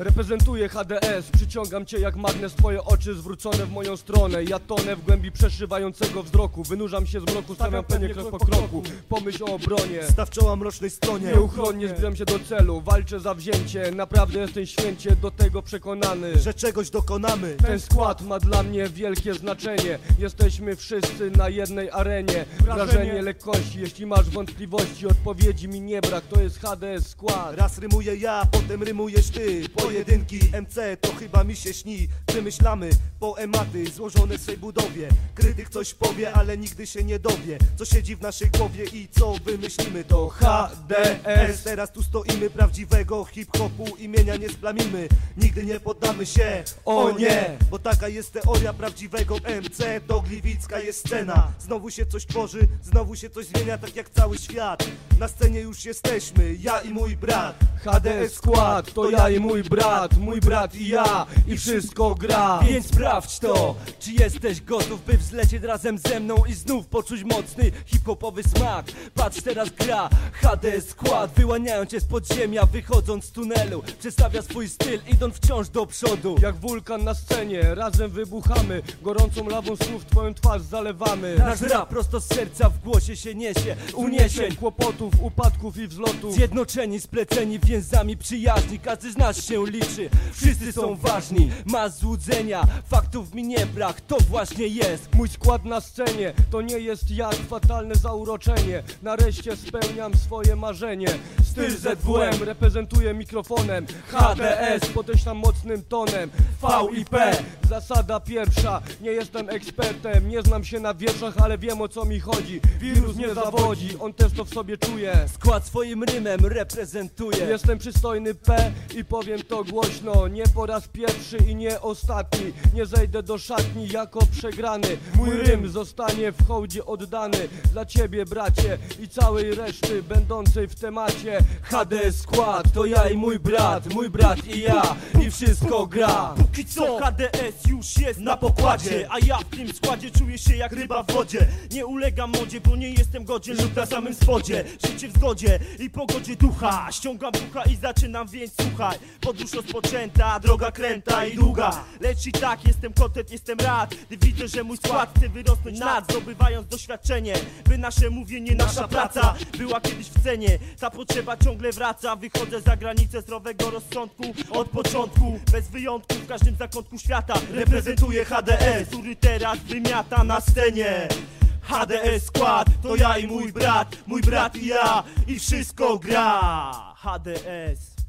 Reprezentuję HDS, przyciągam cię jak magnes Twoje oczy zwrócone w moją stronę. Ja tonę w głębi przeszywającego wzroku. Wynurzam się z mroku, stawiam pewnie krok po kroku. Pomyśl o obronie. Staw czoła mrocznej stronie. Nieuchronnie zbliżam się do celu. Walczę za wzięcie, naprawdę jestem święcie Do tego przekonany. Że czegoś dokonamy. Ten skład ma dla mnie wielkie znaczenie. Jesteśmy wszyscy na jednej arenie. Wrażenie lekkości, jeśli masz wątpliwości Odpowiedzi mi nie brak, to jest HDS skład. Raz rymuję ja, potem rymujesz ty Pojedynki. MC to chyba mi się śni. Wymyślamy poematy złożone w swej budowie. Krytyk coś powie, ale nigdy się nie dowie. Co siedzi w naszej głowie i co wymyślimy To HDS Teraz tu stoimy prawdziwego hip-hopu Imienia nie splamimy. Nigdy nie poddamy się O nie! Bo taka jest teoria prawdziwego MC To gliwicka jest scena. Znowu się coś tworzy, znowu się coś zmienia Tak jak cały świat. Na scenie już jesteśmy, ja i mój brat. HDS skład, to ja i mój brat Mój brat i ja i wszystko gra. Więc sprawdź to, czy jesteś gotów, by wzlecieć razem ze mną i znów poczuć mocny hip-hopowy smak. Patrz teraz gra, HD skład, wyłaniają cię z podziemia, wychodząc z tunelu. Przedstawia swój styl, idąc wciąż do przodu. Jak wulkan na scenie, razem wybuchamy. Gorącą lawą słów twoją twarz zalewamy. Nasz rap prosto z serca w głosie się niesie, uniesień kłopotów, upadków i wzlotów Zjednoczeni, spleceni więzami przyjaźni. Każdy z nas się liczy, wszyscy są ważni. Masz złudzenia, faktów mi nie brak. To właśnie jest Mój skład na scenie. To nie jest jak fatalne zauroczenie. Nareszcie spełniam swoje marzenie. Styl ZWM reprezentuję mikrofonem. HDS podejślam mocnym tonem VIP Zasada pierwsza Nie jestem ekspertem Nie znam się na wierszach ale wiem o co mi chodzi. Wirus nie zawodzi On też to w sobie czuje. Skład swoim rymem reprezentuje. Jestem przystojny P i powiem to głośno. Nie po raz pierwszy i nie ostatni. Nie zejdę do szatni jako przegrany. Mój rym zostanie w hołdzie oddany Dla ciebie bracie i całej reszty będącej w temacie. HD skład to ja i mój brat Mój brat i ja wszystko gra. Póki co HDS już jest na pokładzie. A ja w tym składzie czuję się jak ryba w wodzie. Nie ulegam modzie, bo nie jestem godzien lub na samym spodzie. Życie w zgodzie i pogodzie ducha. Ściągam ducha i zaczynam, więc słuchaj. Podróż rozpoczęta, droga kręta i długa. Lecz i tak jestem kotet, jestem rad. Gdy widzę, że mój skład chce wyrosnąć nad Zdobywając doświadczenie. By nasze mówienie, nasza praca. Była kiedyś w cenie. Ta potrzeba ciągle wraca. Wychodzę za granicę zdrowego rozsądku Od początku, bez wyjątku W każdym zakątku świata Reprezentuję HDS Który teraz wymiata na scenie. HDS skład, to ja i mój brat Mój brat i ja I wszystko gra. HDS